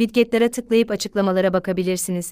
Widgetlere tıklayıp açıklamalara bakabilirsiniz.